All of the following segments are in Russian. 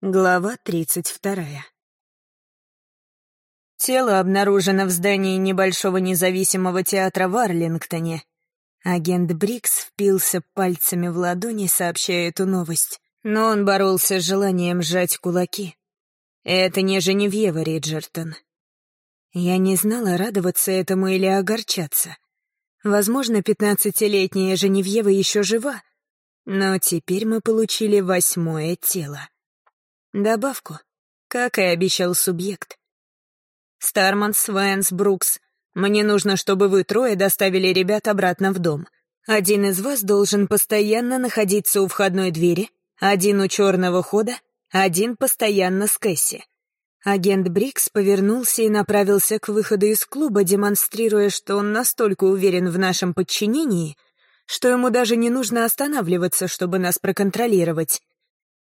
Глава тридцать вторая. Тело обнаружено в здании небольшого независимого театра в Арлингтоне. Агент Брикс впился пальцами в ладони, сообщая эту новость. Но он боролся с желанием сжать кулаки. Это не Женевьева Риджертон. Я не знала, радоваться этому или огорчаться. Возможно, пятнадцатилетняя Женевьева еще жива, но теперь мы получили восьмое тело. Добавку, как и обещал субъект. Старманс, Вэнс, Брукс, мне нужно, чтобы вы трое доставили ребят обратно в дом. Один из вас должен постоянно находиться у входной двери, один у черного хода, один постоянно с Кэсси. Агент Брикс повернулся и направился к выходу из клуба, демонстрируя, что он настолько уверен в нашем подчинении, что ему даже не нужно останавливаться, чтобы нас проконтролировать.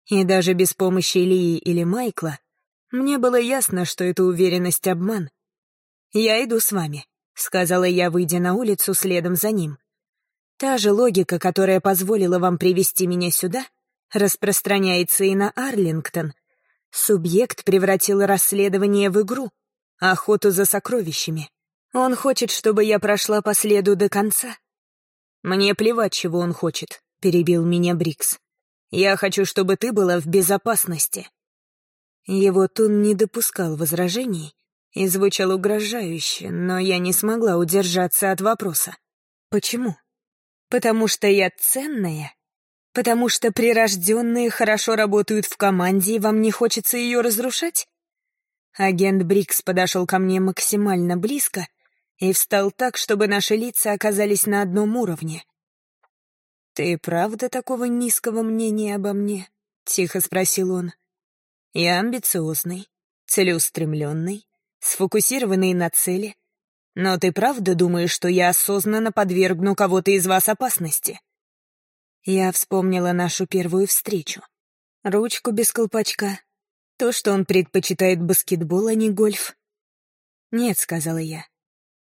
И даже без помощи Лии или Майкла мне было ясно, что эта уверенность — обман. «Я иду с вами», — сказала я, выйдя на улицу следом за ним. Та же логика, которая позволила вам привести меня сюда, распространяется и на Арлингтон. Субъект превратил расследование в игру, охоту за сокровищами. Он хочет, чтобы я прошла по следу до конца. «Мне плевать, чего он хочет», — перебил меня Брикс. Я хочу, чтобы ты была в безопасности». Его тон не допускал возражений и звучал угрожающе, но я не смогла удержаться от вопроса. «Почему? Потому что я ценная? Потому что прирожденные хорошо работают в команде, и вам не хочется ее разрушать?» Агент Брикс подошел ко мне максимально близко и встал так, чтобы наши лица оказались на одном уровне. «Ты правда такого низкого мнения обо мне?» — тихо спросил он. «Я амбициозный, целеустремленный, сфокусированный на цели. Но ты правда думаешь, что я осознанно подвергну кого-то из вас опасности?» Я вспомнила нашу первую встречу. Ручку без колпачка. То, что он предпочитает баскетбол, а не гольф. «Нет», — сказала я.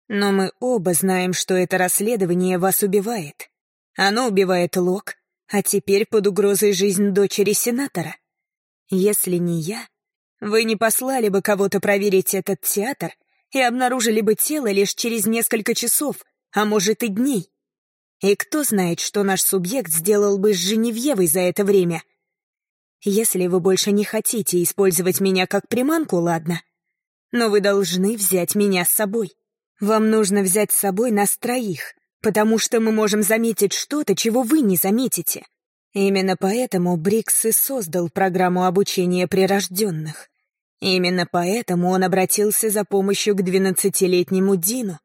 «Но мы оба знаем, что это расследование вас убивает. Оно убивает Лок, а теперь под угрозой жизнь дочери сенатора. Если не я, вы не послали бы кого-то проверить этот театр и обнаружили бы тело лишь через несколько часов, а может и дней. И кто знает, что наш субъект сделал бы с Женевьевой за это время. Если вы больше не хотите использовать меня как приманку, ладно. Но вы должны взять меня с собой. Вам нужно взять с собой нас троих, потому что мы можем заметить что-то, чего вы не заметите. Именно поэтому Брикс и создал программу обучения прирожденных. Именно поэтому он обратился за помощью к двенадцатилетнему Дину.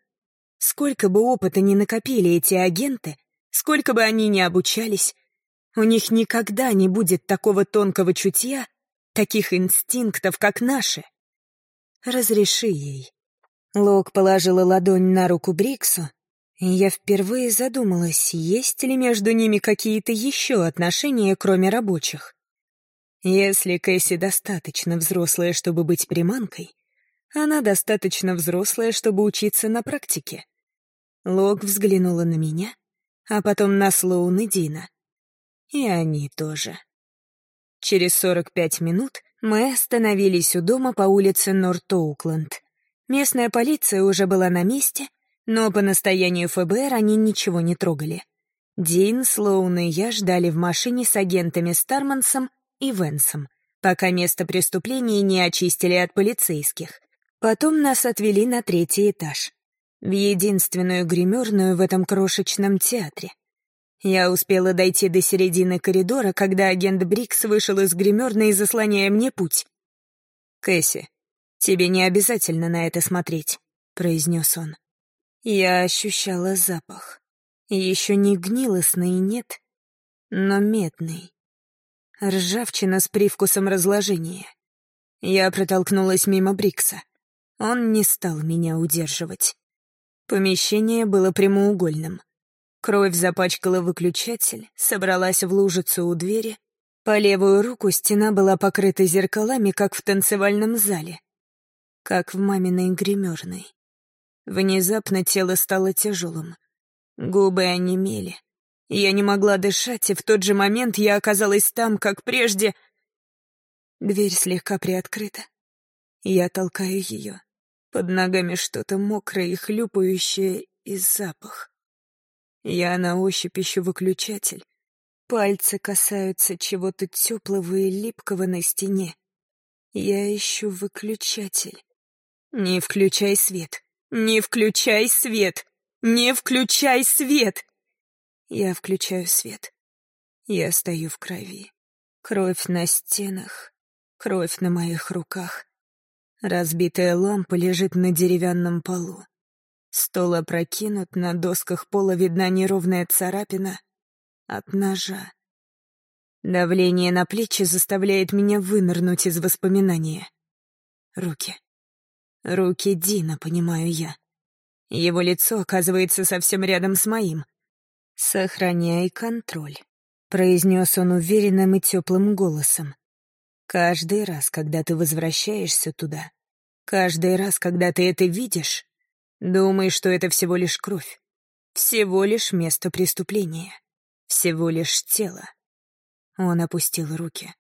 Сколько бы опыта ни накопили эти агенты, сколько бы они ни обучались, у них никогда не будет такого тонкого чутья, таких инстинктов, как наши. Разреши ей. Лок положила ладонь на руку Бриксу, я впервые задумалась, есть ли между ними какие-то еще отношения, кроме рабочих. Если Кэсси достаточно взрослая, чтобы быть приманкой, она достаточно взрослая, чтобы учиться на практике. Лок взглянула на меня, а потом на Слоун и Дина. И они тоже. Через 45 минут мы остановились у дома по улице Норт-Оукленд. Местная полиция уже была на месте — но по настоянию ФБР они ничего не трогали. Дин, Слоун и я ждали в машине с агентами Стармансом и Венсом, пока место преступления не очистили от полицейских. Потом нас отвели на третий этаж, в единственную гримерную в этом крошечном театре. Я успела дойти до середины коридора, когда агент Брикс вышел из гримерной, заслоняя мне путь. «Кэсси, тебе не обязательно на это смотреть», — произнес он. Я ощущала запах. Еще не гнилостный, нет, но медный. Ржавчина с привкусом разложения. Я протолкнулась мимо Брикса. Он не стал меня удерживать. Помещение было прямоугольным. Кровь запачкала выключатель, собралась в лужицу у двери. По левую руку стена была покрыта зеркалами, как в танцевальном зале. Как в маминой гримерной. Внезапно тело стало тяжелым. Губы онемели. Я не могла дышать, и в тот же момент я оказалась там, как прежде. Дверь слегка приоткрыта. Я толкаю ее. Под ногами что-то мокрое и хлюпающее, и запах. Я на ощупь ищу выключатель. Пальцы касаются чего-то теплого и липкого на стене. Я ищу выключатель. Не включай свет. Не включай свет. Не включай свет. Я включаю свет. Я стою в крови. Кровь на стенах, кровь на моих руках. Разбитая лампа лежит на деревянном полу. Стол опрокинут, на досках пола видна неровная царапина от ножа. Давление на плечи заставляет меня вынырнуть из воспоминания. Руки. Руки Дина, понимаю я. Его лицо оказывается совсем рядом с моим. «Сохраняй контроль», — произнес он уверенным и теплым голосом. «Каждый раз, когда ты возвращаешься туда, каждый раз, когда ты это видишь, думай, что это всего лишь кровь, всего лишь место преступления, всего лишь тело». Он опустил руки.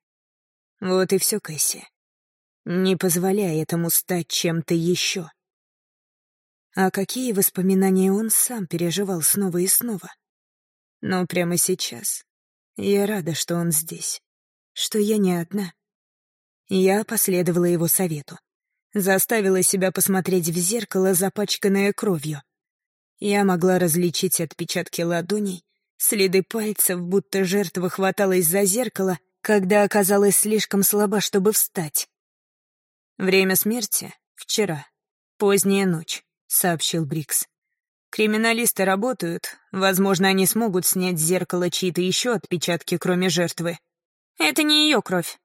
«Вот и все, Кэсси. Не позволяй этому стать чем-то еще». А какие воспоминания он сам переживал снова и снова. Но прямо сейчас я рада, что он здесь, что я не одна. Я последовала его совету. Заставила себя посмотреть в зеркало, запачканное кровью. Я могла различить отпечатки ладоней, следы пальцев, будто жертва хваталась за зеркало, когда оказалась слишком слаба, чтобы встать. Время смерти — вчера, поздняя ночь сообщил Брикс. «Криминалисты работают. Возможно, они смогут снять с зеркала чьи-то еще отпечатки, кроме жертвы. Это не ее кровь».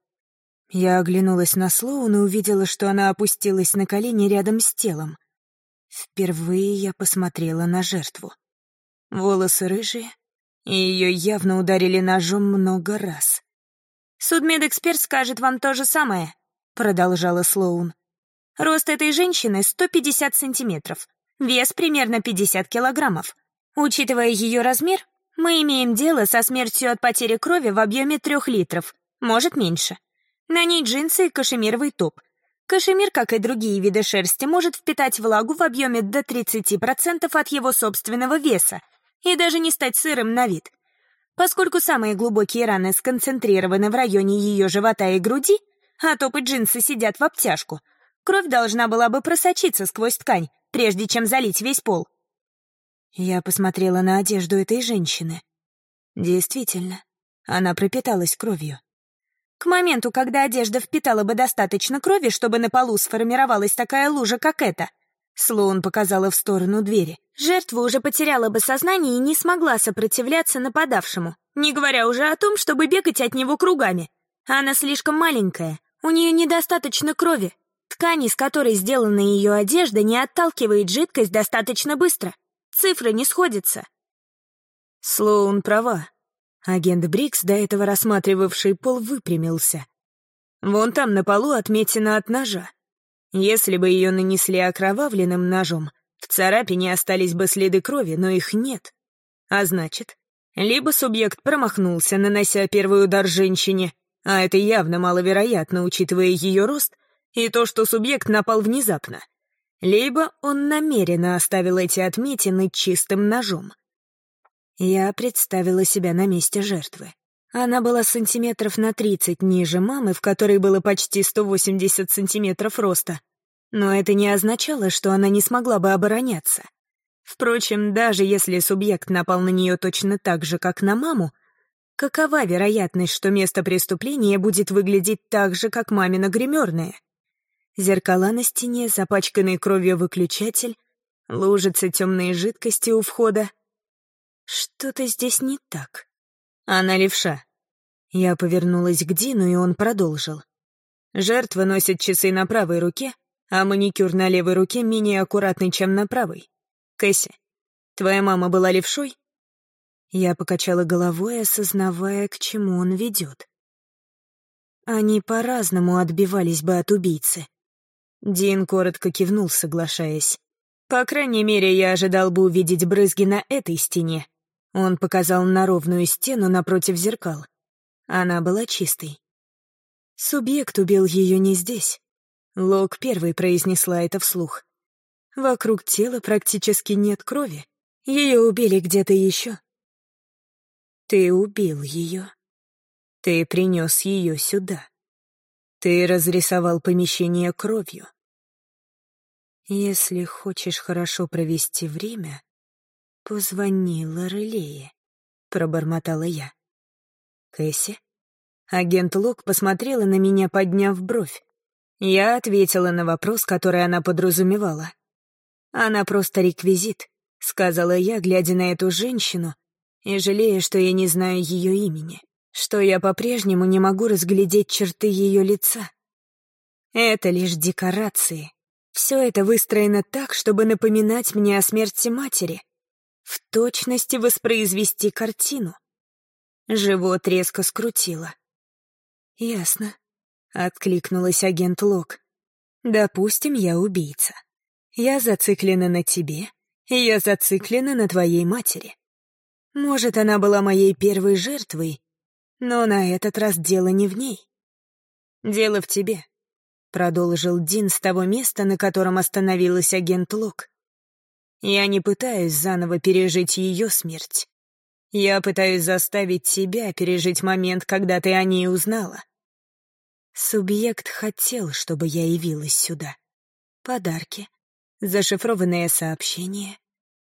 Я оглянулась на Слоун и увидела, что она опустилась на колени рядом с телом. Впервые я посмотрела на жертву. Волосы рыжие, и ее явно ударили ножом много раз. «Судмедэксперт скажет вам то же самое», — продолжала Слоун. Рост этой женщины 150 сантиметров, вес примерно 50 килограммов. Учитывая ее размер, мы имеем дело со смертью от потери крови в объеме 3 литров, может меньше. На ней джинсы и кашемировый топ. Кашемир, как и другие виды шерсти, может впитать влагу в объеме до 30% от его собственного веса и даже не стать сырым на вид. Поскольку самые глубокие раны сконцентрированы в районе ее живота и груди, а топы джинсы сидят в обтяжку — Кровь должна была бы просочиться сквозь ткань, прежде чем залить весь пол. Я посмотрела на одежду этой женщины. Действительно, она пропиталась кровью. К моменту, когда одежда впитала бы достаточно крови, чтобы на полу сформировалась такая лужа, как эта, Слоун показала в сторону двери. Жертва уже потеряла бы сознание и не смогла сопротивляться нападавшему, не говоря уже о том, чтобы бегать от него кругами. Она слишком маленькая, у нее недостаточно крови, Ткань, из которой сделана ее одежда, не отталкивает жидкость достаточно быстро. Цифры не сходятся. Слоун права. Агент Брикс, до этого рассматривавший пол, выпрямился. Вон там на полу отметина от ножа. Если бы ее нанесли окровавленным ножом, в царапине остались бы следы крови, но их нет. А значит, либо субъект промахнулся, нанося первый удар женщине, а это явно маловероятно, учитывая ее рост — и то, что субъект напал внезапно. Либо он намеренно оставил эти отметины чистым ножом. Я представила себя на месте жертвы. Она была сантиметров на 30 ниже мамы, в которой было почти 180 сантиметров роста. Но это не означало, что она не смогла бы обороняться. Впрочем, даже если субъект напал на нее точно так же, как на маму, какова вероятность, что место преступления будет выглядеть так же, как мамина гримерная? Зеркала на стене, запачканный кровью выключатель, лужицы темной жидкости у входа. Что-то здесь не так. Она левша. Я повернулась к Дину, и он продолжил. Жертва носит часы на правой руке, а маникюр на левой руке менее аккуратный, чем на правой. Кэсси, твоя мама была левшой? Я покачала головой, осознавая, к чему он ведет. Они по-разному отбивались бы от убийцы. Дин коротко кивнул, соглашаясь. «По крайней мере, я ожидал бы увидеть брызги на этой стене». Он показал на ровную стену напротив зеркал. Она была чистой. Субъект убил ее не здесь. Лок первой произнесла это вслух. Вокруг тела практически нет крови. Ее убили где-то еще. Ты убил ее. Ты принес ее сюда. Ты разрисовал помещение кровью. Если хочешь хорошо провести время, позвони Лорелее, пробормотала я. Кэсси? Агент Лок посмотрела на меня, подняв бровь. Я ответила на вопрос, который она подразумевала. «Она просто реквизит», — сказала я, глядя на эту женщину, и жалея, что я не знаю ее имени, что я по-прежнему не могу разглядеть черты ее лица. Это лишь декорации. Все это выстроено так, чтобы напоминать мне о смерти матери, в точности воспроизвести картину. Живот резко скрутило. «Ясно», — откликнулась агент Лок. «Допустим, я убийца. Я зациклена на тебе, и я зациклена на твоей матери. Может, она была моей первой жертвой, но на этот раз дело не в ней. Дело в тебе», — продолжил Дин с того места, на котором остановилась агент Лок. «Я не пытаюсь заново пережить ее смерть. Я пытаюсь заставить тебя пережить момент, когда ты о ней узнала. Субъект хотел, чтобы я явилась сюда. Подарки, зашифрованное сообщение,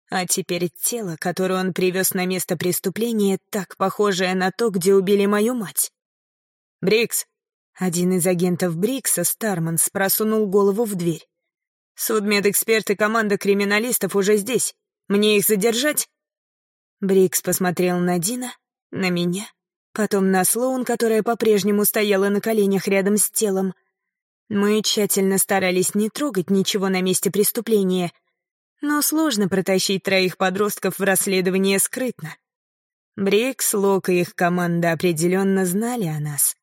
а теперь тело, которое он привез на место преступления, так похожее на то, где убили мою мать. «Брикс!» Один из агентов Брикса, Старманс, просунул голову в дверь. «Судмедэксперт и команда криминалистов уже здесь. Мне их задержать?» Брикс посмотрел на Дина, на меня, потом на Слоун, которая по-прежнему стояла на коленях рядом с телом. Мы тщательно старались не трогать ничего на месте преступления, но сложно протащить троих подростков в расследование скрытно. Брикс, Лок и их команда определенно знали о нас.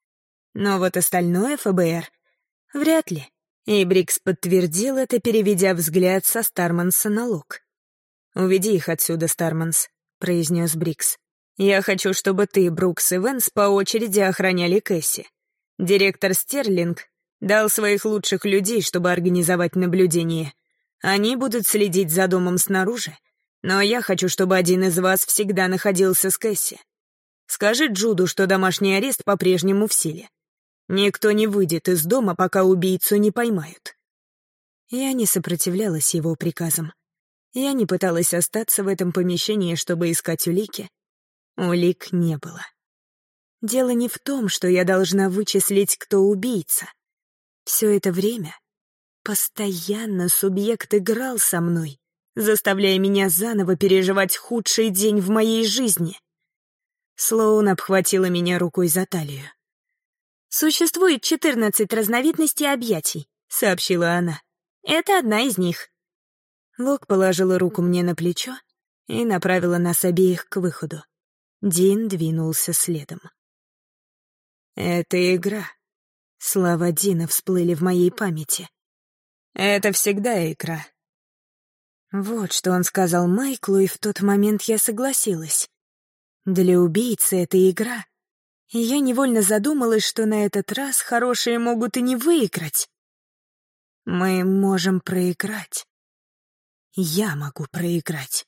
Но вот остальное ФБР — вряд ли. И Брикс подтвердил это, переведя взгляд со Старманса на Лок. «Уведи их отсюда, Старманс», произнес Брикс. «Я хочу, чтобы ты, Брукс и Венс по очереди охраняли Кэсси. Директор Стерлинг дал своих лучших людей, чтобы организовать наблюдение. Они будут следить за домом снаружи, но я хочу, чтобы один из вас всегда находился с Кэсси. Скажи Джуду, что домашний арест по-прежнему в силе. Никто не выйдет из дома, пока убийцу не поймают». Я не сопротивлялась его приказам. Я не пыталась остаться в этом помещении, чтобы искать улики. Улик не было. Дело не в том, что я должна вычислить, кто убийца. Все это время постоянно субъект играл со мной, заставляя меня заново переживать худший день в моей жизни. Слоун обхватила меня рукой за талию. «Существует 14 разновидностей объятий», — сообщила она. «Это одна из них. Лок положила руку мне на плечо и направила нас обеих к выходу. Дин двинулся следом. «Это игра». Слова Дина всплыли в моей памяти. «Это всегда игра». Вот что он сказал Майклу, и в тот момент я согласилась. Для убийцы это игра. И я невольно задумалась, что на этот раз хорошие могут и не выиграть. Мы можем проиграть. Я могу проиграть.